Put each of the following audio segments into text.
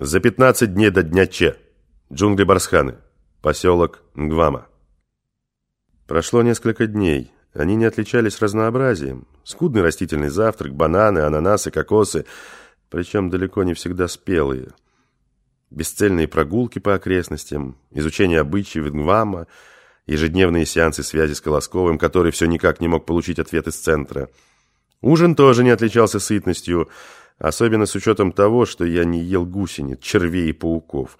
За 15 дней до дня Че. Джунгли Барсханы. Поселок Нгвама. Прошло несколько дней. Они не отличались разнообразием. Скудный растительный завтрак, бананы, ананасы, кокосы, причем далеко не всегда спелые. Бесцельные прогулки по окрестностям, изучение обычаев Нгвама, ежедневные сеансы связи с Колосковым, который все никак не мог получить ответ из центра. Ужин тоже не отличался сытностью, особенно с учетом того, что я не ел гусениц, червей и пауков.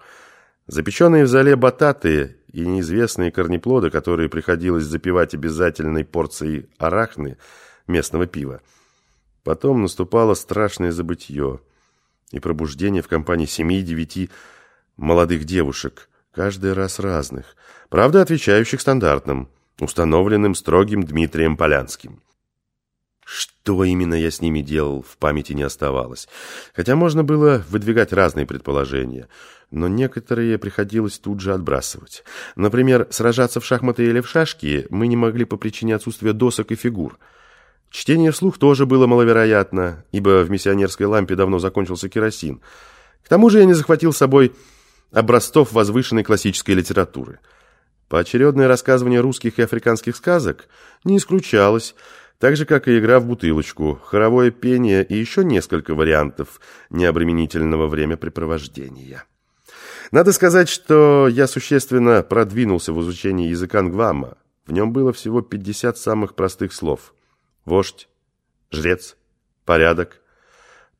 Запеченные в зале бататы и неизвестные корнеплоды, которые приходилось запивать обязательной порцией арахны местного пива. Потом наступало страшное забытье и пробуждение в компании семи-девяти молодых девушек, каждый раз разных, правда, отвечающих стандартным, установленным строгим Дмитрием Полянским. Что именно я с ними делал, в памяти не оставалось. Хотя можно было выдвигать разные предположения, но некоторые приходилось тут же отбрасывать. Например, сражаться в шахматы или в шашки мы не могли по причине отсутствия досок и фигур. Чтение вслух тоже было маловероятно, ибо в миссионерской лампе давно закончился керосин. К тому же я не захватил с собой образцов возвышенной классической литературы. Поочередное рассказывание русских и африканских сказок не исключалось, так же, как и игра в бутылочку, хоровое пение и еще несколько вариантов необременительного времяпрепровождения. Надо сказать, что я существенно продвинулся в изучении языка нгвама. В нем было всего 50 самых простых слов. Вождь, жрец, порядок,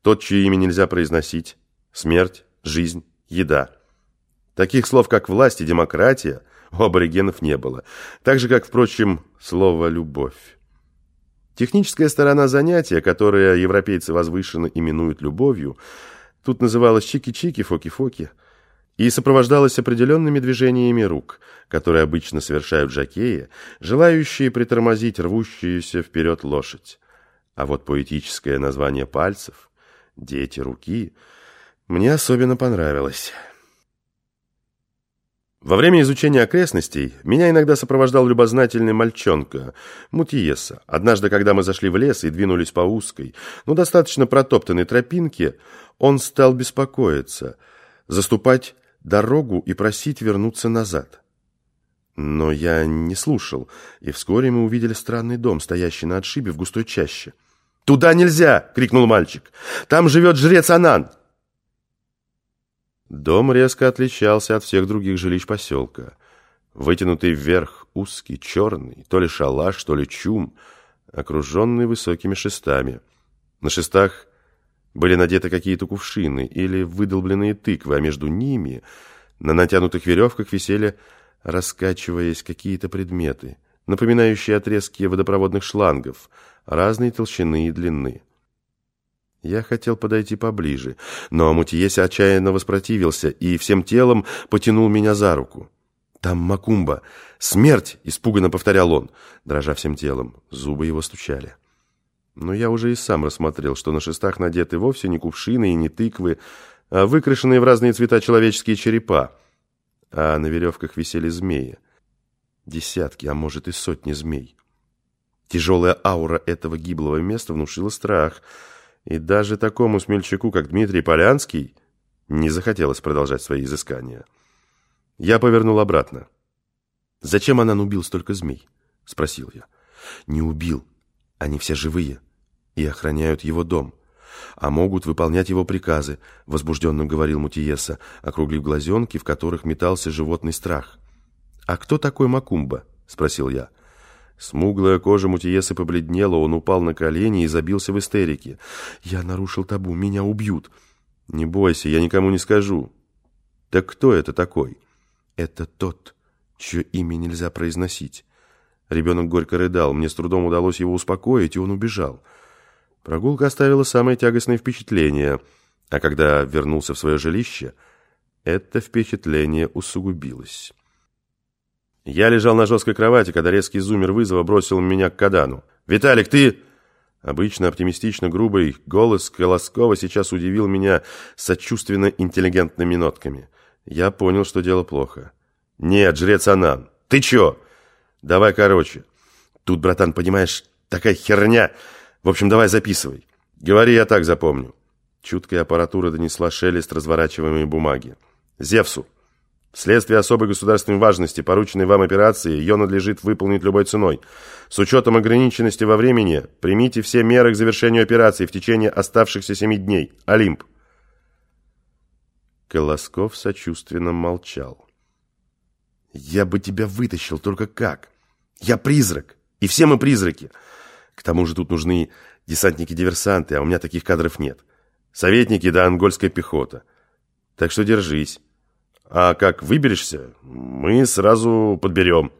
тот, чье имя нельзя произносить, смерть, жизнь, еда. Таких слов, как власть и демократия, у аборигенов не было. Так же, как, впрочем, слово «любовь». Техническая сторона занятия, которое европейцы возвышенно именуют любовью, тут называлась чики-чики, фоки-фоки, и сопровождалась определенными движениями рук, которые обычно совершают жакеи, желающие притормозить рвущуюся вперед лошадь. А вот поэтическое название пальцев «Дети руки» мне особенно понравилось. Во время изучения окрестностей меня иногда сопровождал любознательный мальчонка, Мутиеса. Однажды, когда мы зашли в лес и двинулись по узкой, но достаточно протоптанной тропинке, он стал беспокоиться, заступать дорогу и просить вернуться назад. Но я не слушал, и вскоре мы увидели странный дом, стоящий на отшибе в густой чаще. «Туда нельзя!» — крикнул мальчик. «Там живет жрец Анан!» Дом резко отличался от всех других жилищ поселка. Вытянутый вверх, узкий, черный, то ли шалаш, то ли чум, окруженный высокими шестами. На шестах были надеты какие-то кувшины или выдолбленные тыквы, а между ними на натянутых веревках висели, раскачиваясь, какие-то предметы, напоминающие отрезки водопроводных шлангов разной толщины и длины. Я хотел подойти поближе, но Мутиеси отчаянно воспротивился и всем телом потянул меня за руку. «Там Макумба! Смерть!» — испуганно повторял он, дрожа всем телом. Зубы его стучали. Но я уже и сам рассмотрел, что на шестах надеты вовсе не кувшины и не тыквы, а выкрашенные в разные цвета человеческие черепа. А на веревках висели змеи. Десятки, а может и сотни змей. Тяжелая аура этого гиблого места внушила страх — и даже такому смельчаку, как Дмитрий Полянский, не захотелось продолжать свои изыскания. Я повернул обратно. «Зачем Анан убил столько змей?» — спросил я. «Не убил. Они все живые и охраняют его дом, а могут выполнять его приказы», — возбужденно говорил Мутиеса, округлив глазенки, в которых метался животный страх. «А кто такой Макумба?» — спросил я. Смуглая кожа Мутиеса побледнела, он упал на колени и забился в истерике. «Я нарушил табу, меня убьют!» «Не бойся, я никому не скажу». «Так кто это такой?» «Это тот, чье имя нельзя произносить». Ребенок горько рыдал, мне с трудом удалось его успокоить, и он убежал. Прогулка оставила самое тягостное впечатление, а когда вернулся в свое жилище, это впечатление усугубилось. Я лежал на жесткой кровати, когда резкий зумер вызова бросил меня к Кадану. «Виталик, ты...» Обычно оптимистично грубый голос Колоскова сейчас удивил меня сочувственно-интеллигентными нотками. Я понял, что дело плохо. «Нет, жрец Анан. Ты чё?» «Давай короче. Тут, братан, понимаешь, такая херня. В общем, давай записывай. Говори, я так запомню». Чуткая аппаратура донесла шелест разворачиваемой бумаги. «Зевсу! Вследствие особой государственной важности, порученной вам операции, ее надлежит выполнить любой ценой. С учетом ограниченности во времени, примите все меры к завершению операции в течение оставшихся семи дней. Олимп!» Колосков сочувственно молчал. «Я бы тебя вытащил, только как? Я призрак, и все мы призраки. К тому же тут нужны десантники-диверсанты, а у меня таких кадров нет. Советники да ангольская пехота. Так что держись». А как выберешься, мы сразу подберем.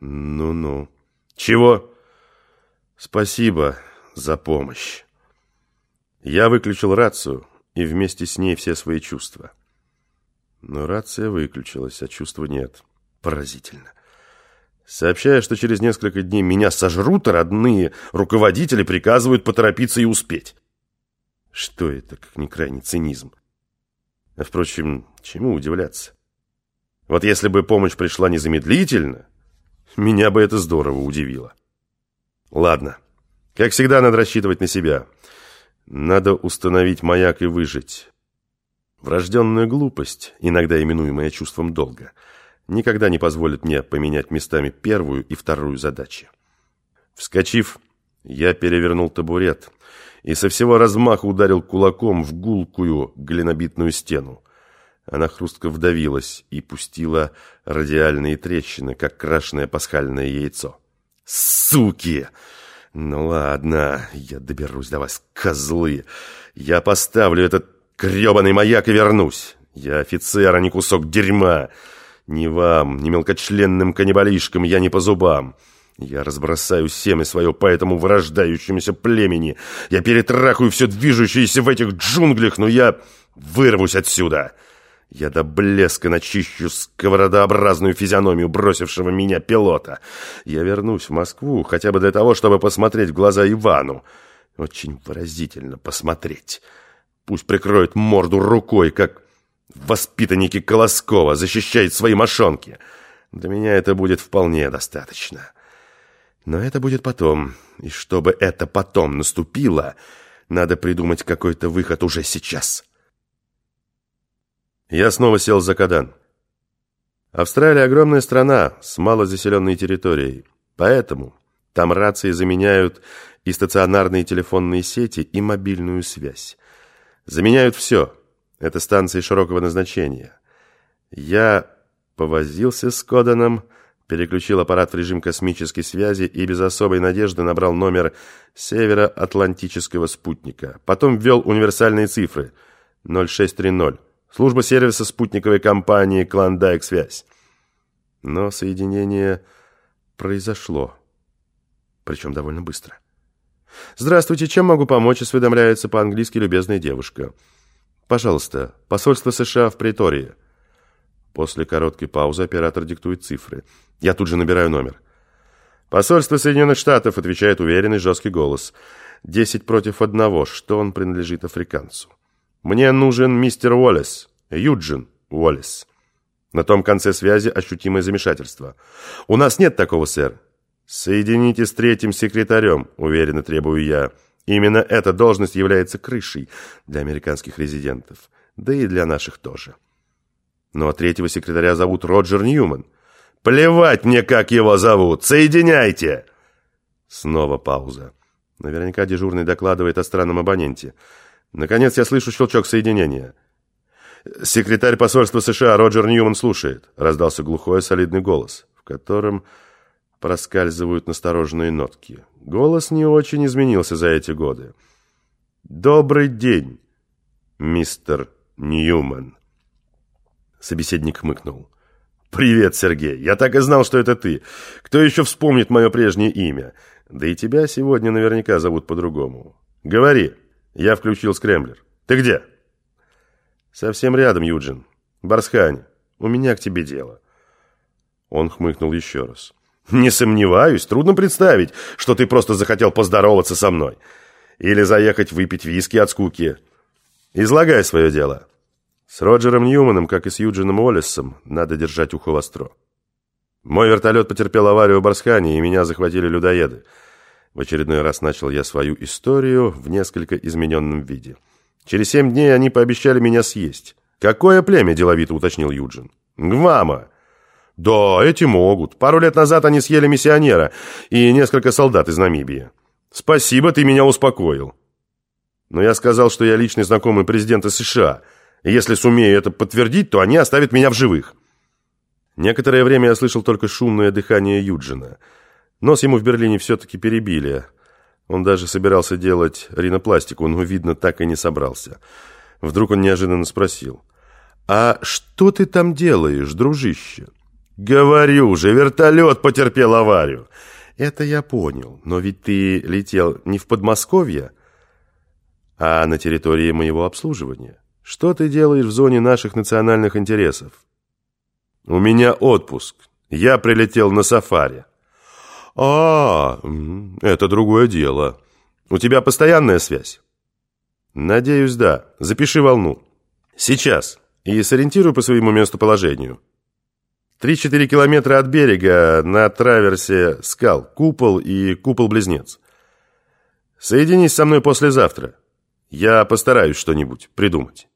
Ну-ну. Чего? Спасибо за помощь. Я выключил рацию и вместе с ней все свои чувства. Но рация выключилась, а чувства нет. Поразительно. Сообщая, что через несколько дней меня сожрут, родные руководители приказывают поторопиться и успеть. Что это, как не крайний цинизм? Впрочем, чему удивляться? Вот если бы помощь пришла незамедлительно, меня бы это здорово удивило. Ладно, как всегда, надо рассчитывать на себя. Надо установить маяк и выжить. Врожденная глупость, иногда именуемая чувством долга, никогда не позволит мне поменять местами первую и вторую задачи. Вскочив, я перевернул табурет и со всего размаха ударил кулаком в гулкую глинобитную стену. Она хрустко вдавилась и пустила радиальные трещины, как крашеное пасхальное яйцо. «Суки! Ну ладно, я доберусь до вас, козлы! Я поставлю этот гребаный маяк и вернусь! Я офицер, а не кусок дерьма! Ни вам, ни мелкочленным каннибалишкам я не по зубам!» Я разбросаю семя свое по этому вырождающемуся племени. Я перетрахаю все движущееся в этих джунглях, но я вырвусь отсюда. Я до блеска начищу сковородообразную физиономию бросившего меня пилота. Я вернусь в Москву хотя бы для того, чтобы посмотреть в глаза Ивану. Очень выразительно посмотреть. Пусть прикроет морду рукой, как воспитанники Колоскова защищают свои мошонки. Для меня это будет вполне достаточно. Но это будет потом. И чтобы это потом наступило, надо придумать какой-то выход уже сейчас. Я снова сел за Кадан. Австралия огромная страна с малозаселенной территорией. Поэтому там рации заменяют и стационарные телефонные сети, и мобильную связь. Заменяют все. Это станции широкого назначения. Я повозился с Коданом, переключил аппарат в режим космической связи и без особой надежды набрал номер североатлантического спутника. Потом ввел универсальные цифры 0630. Служба сервиса спутниковой компании «Клондайк Связь». Но соединение произошло. Причем довольно быстро. «Здравствуйте, чем могу помочь?» – осведомляется по-английски любезная девушка. «Пожалуйста, посольство США в Притории». После короткой паузы оператор диктует цифры. Я тут же набираю номер. «Посольство Соединенных Штатов», — отвечает уверенный жесткий голос. «Десять против одного. Что он принадлежит африканцу?» «Мне нужен мистер Уоллес. Юджин Уоллес». На том конце связи ощутимое замешательство. «У нас нет такого, сэр». «Соедините с третьим секретарем», — уверенно требую я. Именно эта должность является крышей для американских резидентов, да и для наших тоже. Но третьего секретаря зовут Роджер Ньюман. Плевать мне, как его зовут! Соединяйте!» Снова пауза. Наверняка дежурный докладывает о странном абоненте. Наконец я слышу щелчок соединения. «Секретарь посольства США Роджер Ньюман слушает», — раздался глухой солидный голос, в котором проскальзывают настороженные нотки. Голос не очень изменился за эти годы. «Добрый день, мистер Ньюман». Собеседник хмыкнул. «Привет, Сергей. Я так и знал, что это ты. Кто еще вспомнит мое прежнее имя? Да и тебя сегодня наверняка зовут по-другому. Говори». Я включил скрэмблер. «Ты где?» «Совсем рядом, Юджин. Барсхань, у меня к тебе дело». Он хмыкнул еще раз. «Не сомневаюсь. Трудно представить, что ты просто захотел поздороваться со мной. Или заехать выпить виски от скуки. Излагай свое дело». С Роджером Ньюманом, как и с Юджином Уоллесом, надо держать ухо востро. Мой вертолет потерпел аварию в Барсхане, и меня захватили людоеды. В очередной раз начал я свою историю в несколько измененном виде. Через семь дней они пообещали меня съесть. «Какое племя?» – деловито уточнил Юджин. «Гвама». «Да, эти могут. Пару лет назад они съели миссионера и несколько солдат из Намибии. Спасибо, ты меня успокоил». Но я сказал, что я личный знакомый президента США. Если сумею это подтвердить, то они оставят меня в живых. Некоторое время я слышал только шумное дыхание Юджина. Нос ему в Берлине все-таки перебили. Он даже собирался делать ринопластику, но, видно, так и не собрался. Вдруг он неожиданно спросил. «А что ты там делаешь, дружище?» «Говорю же, вертолет потерпел аварию». «Это я понял, но ведь ты летел не в Подмосковье, а на территории моего обслуживания. Что ты делаешь в зоне наших национальных интересов?» «У меня отпуск. Я прилетел на сафари». «А, это другое дело. У тебя постоянная связь?» «Надеюсь, да. Запиши волну. Сейчас. И сориентируй по своему местоположению. Три-четыре километра от берега на траверсе скал, купол и купол-близнец. Соединись со мной послезавтра. Я постараюсь что-нибудь придумать».